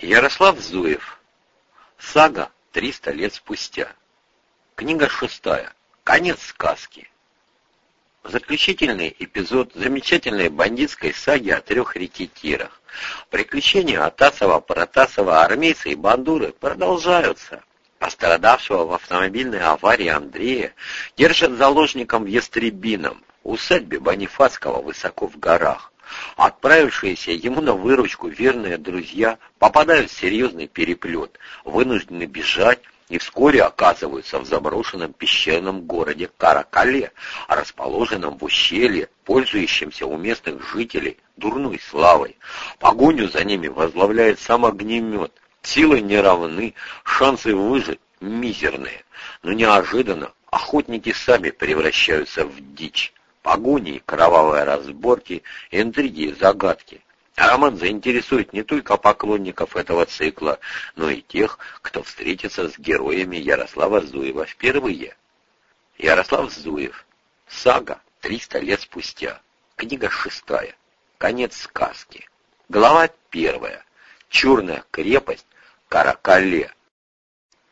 Ярослав Зуев. Сага «Триста лет спустя». Книга шестая. Конец сказки. Заключительный эпизод замечательной бандитской саги о трех рекетирах. Приключения Атасова, Протасова, армейца и бандуры продолжаются. Пострадавшего в автомобильной аварии Андрея держат заложником в Ястребином, усадьбе Бонифацкого высоко в горах. Отправившиеся ему на выручку верные друзья попадают в серьезный переплет, вынуждены бежать и вскоре оказываются в заброшенном пещерном городе Каракале, расположенном в ущелье, пользующемся у местных жителей дурной славой. Погоню за ними возглавляет сам огнемет. Силы не равны, шансы выжить мизерные. Но неожиданно охотники сами превращаются в дичь погони, кровавые разборки, интриги загадки. роман заинтересует не только поклонников этого цикла, но и тех, кто встретится с героями Ярослава Зуева впервые. Ярослав Зуев. Сага «Триста лет спустя». Книга шестая. Конец сказки. Глава первая. Черная крепость Каракале.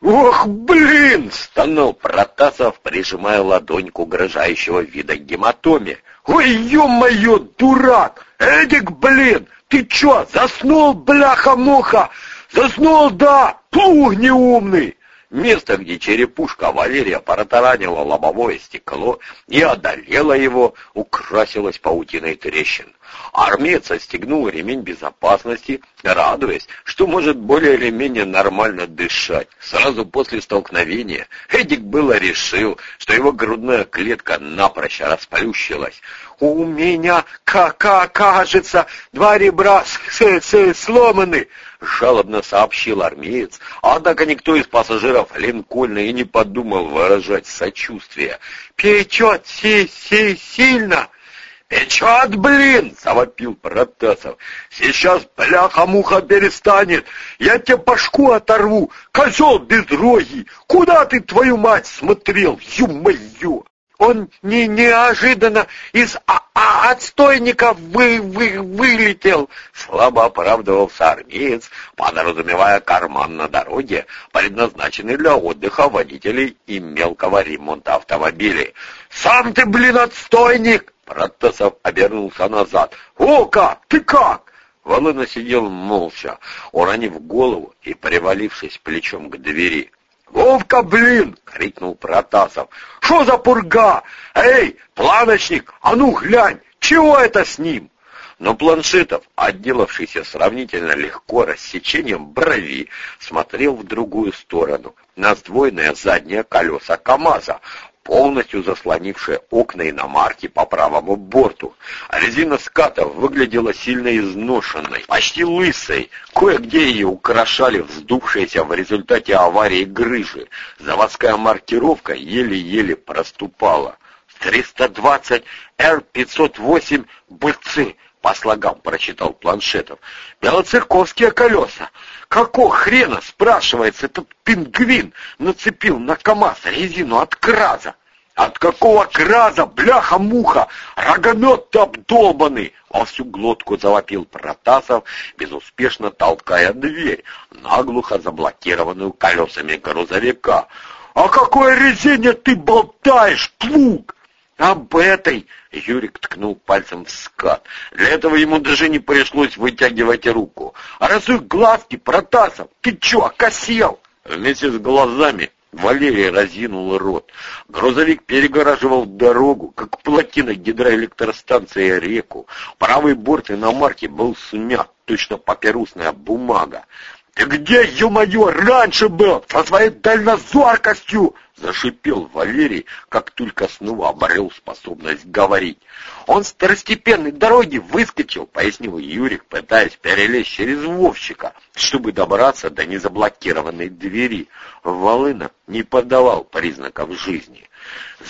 «Ох, блин!» — стонул Протасов, прижимая ладонь к угрожающего вида гематоме. «Ой, ё-моё, дурак! Эдик, блин! Ты чё, заснул, бляха-муха? Заснул, да! Пух неумный!» Место, где черепушка Валерия протаранила лобовое стекло и одолела его, украсилось паутиной трещин. Армеец отстегнул ремень безопасности, радуясь, что может более или менее нормально дышать. Сразу после столкновения Эдик было решил, что его грудная клетка напрочь расплющилась. «У меня, как кажется, два ребра с -с сломаны!» — жалобно сообщил армеец, однако никто из пассажиров Линкольна и не подумал выражать сочувствие. «Печет си си сильно!» «Печет, блин!» — завопил Протасов. «Сейчас бляха-муха перестанет! Я тебе башку оторву! Козел безрогий! Куда ты, твою мать, смотрел? Ю-мою!» Он не неожиданно из а -а отстойника вы вы вылетел, слабо оправдывался армеец, подразумевая карман на дороге, предназначенный для отдыха водителей и мелкого ремонта автомобилей. Сам ты, блин, отстойник! Протасов обернулся назад. «О как! Ты как?» Волына сидел молча, уронив голову и привалившись плечом к двери. «Вовка, блин!» — крикнул Протасов. «Что за пурга? Эй, планочник, а ну глянь, чего это с ним?» Но Планшетов, отделавшийся сравнительно легко рассечением брови, смотрел в другую сторону, на сдвоенное заднее колеса КамАЗа, полностью заслонившая окна иномарки по правому борту. резина ската выглядела сильно изношенной, почти лысой. Кое-где ее украшали вздувшиеся в результате аварии грыжи. Заводская маркировка еле-еле проступала. 320 Р-508 БЦ по слогам прочитал Планшетов. Белоцерковские колеса. Какого хрена, спрашивается, этот пингвин нацепил на КамАЗ резину от краза? От какого краза, бляха-муха, рогомет-то обдолбанный! Во всю глотку завопил Протасов, безуспешно толкая дверь, наглухо заблокированную колесами грузовика. «О какой резине ты болтаешь, плуг?» «Об этой!» — Юрик ткнул пальцем в скат. Для этого ему даже не пришлось вытягивать руку. «А разуй глазки, Протасов! Ты чё, окосел?» Вместе с глазами Валерий разинул рот. Грузовик перегораживал дорогу, как плотина гидроэлектростанции реку. Правый борт иномарки был смят, точно папирусная бумага. «Ты где, ё-моё, раньше был, со своей дальнозоркостью?» — зашипел Валерий, как только снова обрел способность говорить. «Он с второстепенной дороги выскочил», — пояснил Юрик, пытаясь перелезть через Вовчика, чтобы добраться до незаблокированной двери. Волына не подавал признаков жизни.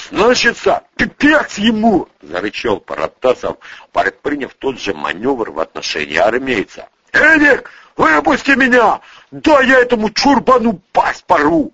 «Значится, пипец ему!» — зарычал Паратасов, предприняв тот же маневр в отношении армейца. «Эдик, выпусти меня! Да я этому чурбану пасть пору!»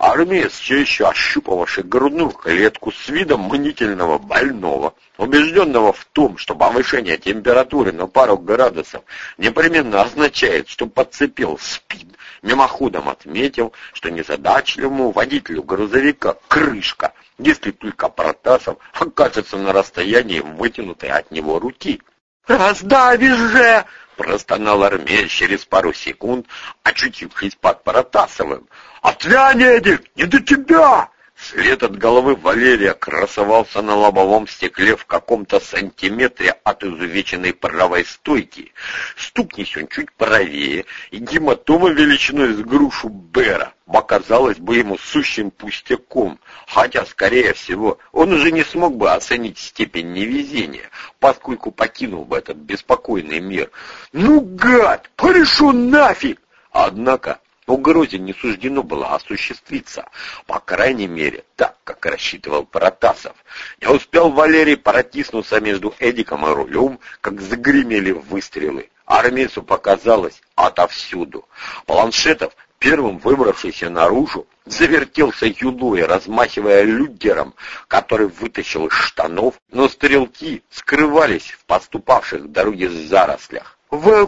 Армеец, все еще ощупывавший грудную клетку с видом мнительного больного, убежденного в том, что повышение температуры на пару градусов непременно означает, что подцепил спид, мимоходом отметил, что незадачливому водителю грузовика крышка, если только Протасов окажется на расстоянии вытянутой от него руки. «Раздавишь же!» — простонал армеец через пару секунд, очутившись под Протасовым. «Отвянь, Эдик, не до тебя!» След от головы Валерия красовался на лобовом стекле в каком-то сантиметре от изувеченной правой стойки. Стукнись он чуть правее, и гематома величиной с грушу Бера оказалась бы ему сущим пустяком, хотя, скорее всего, он уже не смог бы оценить степень невезения, поскольку покинул бы этот беспокойный мир. «Ну, гад, порешу нафиг!» Однако угрозе не суждено было осуществиться, по крайней мере, так, как рассчитывал Протасов. Не успел Валерий протиснуться между Эдиком и рулем, как загремели выстрелы. Армейцу показалось отовсюду. Планшетов, первым выбравшийся наружу, завертелся юлой, размахивая люгером, который вытащил из штанов, но стрелки скрывались в поступавших дороге зарослях. «В,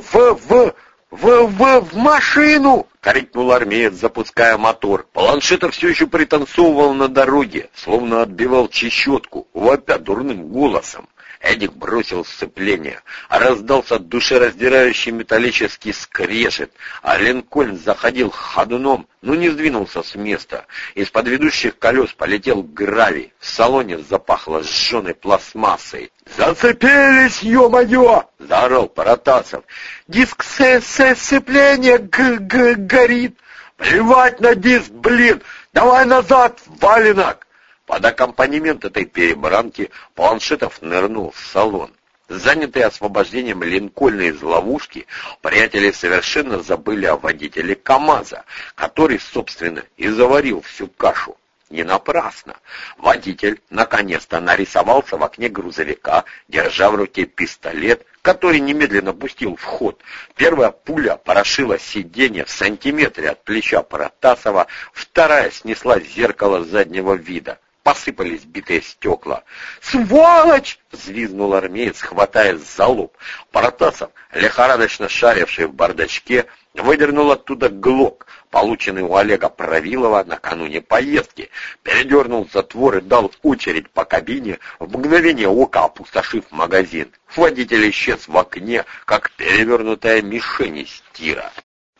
в, в!» «В, машину!» — крикнул армеец, запуская мотор. Планшетов все еще пританцовывал на дороге, словно отбивал чещетку, вопя дурным голосом. Эдик бросил сцепление. Раздался душераздирающий металлический скрежет, а Линкольн заходил ходуном, но не сдвинулся с места. Из-под ведущих колес полетел гравий. В салоне запахло сжженной пластмассой. «Зацепились, ё-моё!» — заорал Паратасов. «Диск сцепления горит!» «Плевать на диск, блин! Давай назад, валенок!» Под аккомпанемент этой перебранки Планшетов нырнул в салон. Занятые освобождением Линкольна из ловушки, приятели совершенно забыли о водителе КамАЗа, который, собственно, и заварил всю кашу. Не напрасно. Водитель наконец-то нарисовался в окне грузовика, держа в руке пистолет, который немедленно пустил в ход. Первая пуля порошила сиденье в сантиметре от плеча Протасова, вторая снесла зеркало заднего вида посыпались битые стекла. «Сволочь!» — взвизгнул армеец, хватая за лоб. Протасов, лихорадочно шаривший в бардачке, выдернул оттуда глок, полученный у Олега Правилова накануне поездки, передернул затвор и дал очередь по кабине, в мгновение ока опустошив магазин. Водитель исчез в окне, как перевернутая мишень из тира.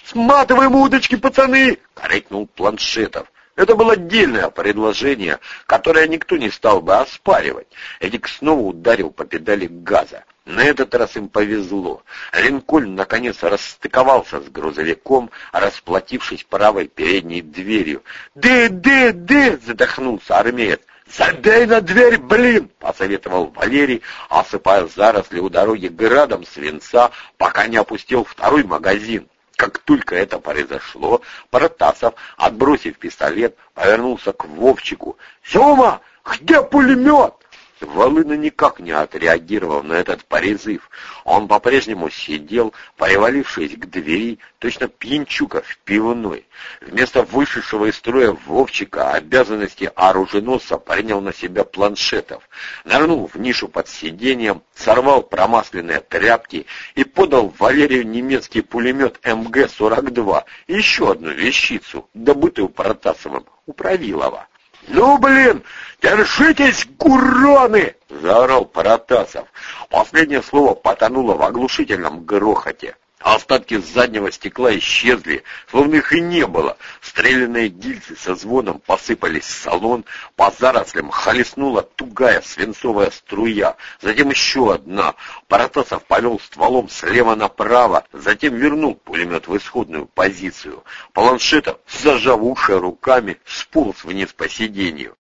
«Сматываем удочки, пацаны!» — крикнул Планшетов. Это было отдельное предложение, которое никто не стал бы оспаривать. Эдик снова ударил по педали газа. На этот раз им повезло. Линкольн наконец расстыковался с грузовиком, расплатившись правой передней дверью. «Ды, ды, ды!» — задохнулся армеец. «Забей на дверь, блин!» — посоветовал Валерий, осыпая заросли у дороги градом свинца, пока не опустил второй магазин. Как только это произошло, Протасов, отбросив пистолет, повернулся к Вовчику. «Сема, где пулемет?» Волына никак не отреагировал на этот призыв. Он по-прежнему сидел, привалившись к двери, точно пьянчука в пивной. Вместо вышедшего из строя Вовчика обязанности оруженосца принял на себя планшетов. Нырнул в нишу под сиденьем, сорвал промасленные тряпки и подал Валерию немецкий пулемет МГ-42, еще одну вещицу, добытую Протасовым у Правилова. «Ну, блин, держитесь, куроны!» — заорал Паратасов. Последнее слово потонуло в оглушительном грохоте. Остатки заднего стекла исчезли, словно их и не было. Стрелянные гильзы со звоном посыпались в салон, по зарослям холеснула тугая свинцовая струя, затем еще одна. Паратасов повел стволом слева направо, затем вернул пулемет в исходную позицию. Планшетов, зажав уши руками, сполз вниз по сиденью.